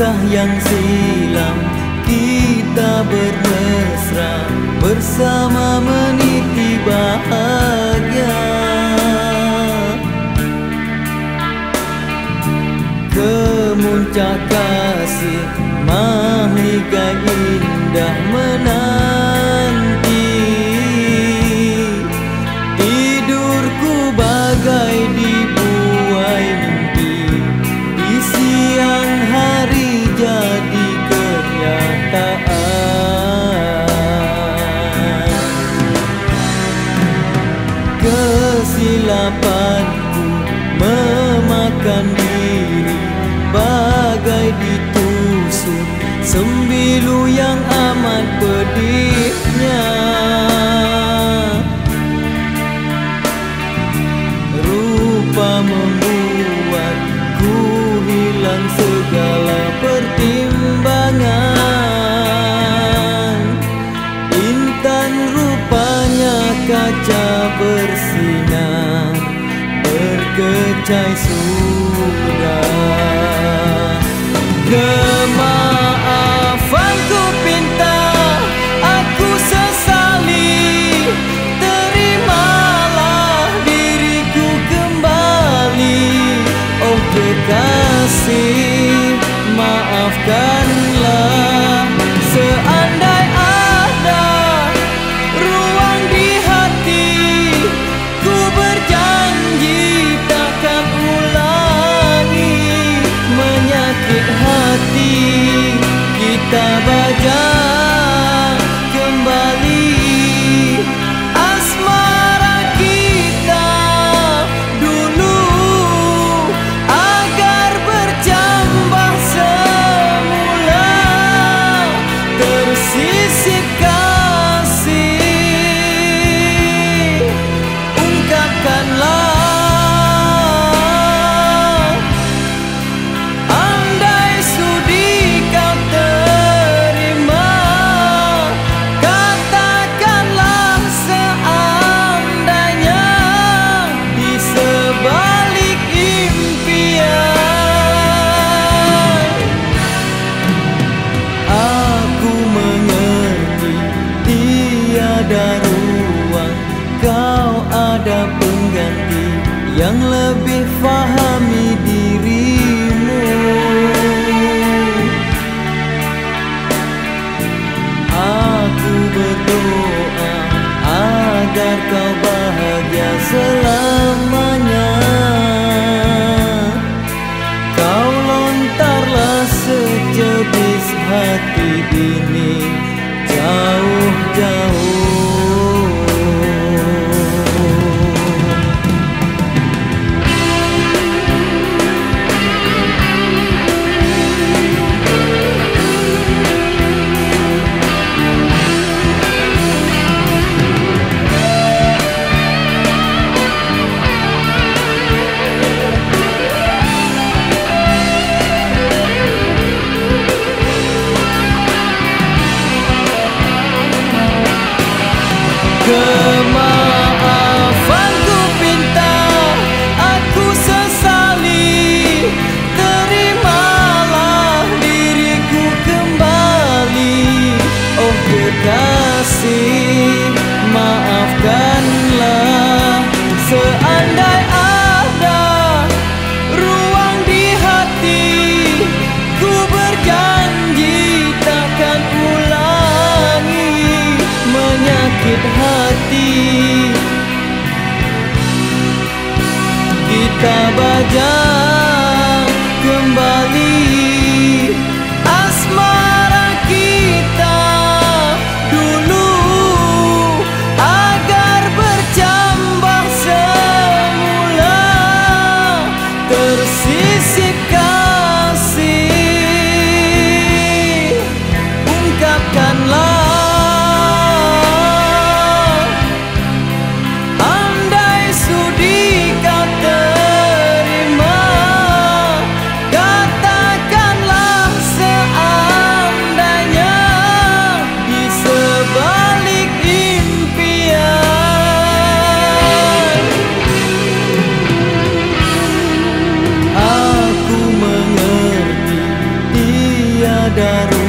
Kisah yang silam. Kita bermesra bersama meniti bahagia. Kemuncak kasih mahligai indah menanti kesilapanku memakan diri bagai ditusuk sembilu yang amat pedihnya te ensurdas. Tersisip kasih yang lebih fahami dirimu. Aku berdoa agar kau bahagia selamanya. Kau lontarlah secebis hati ini 歌吗？Menyakit hati. Kita baca sadar